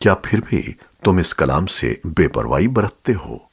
क्या फिर भी तुम इस कलाम से बेपरवाही बरतते हो?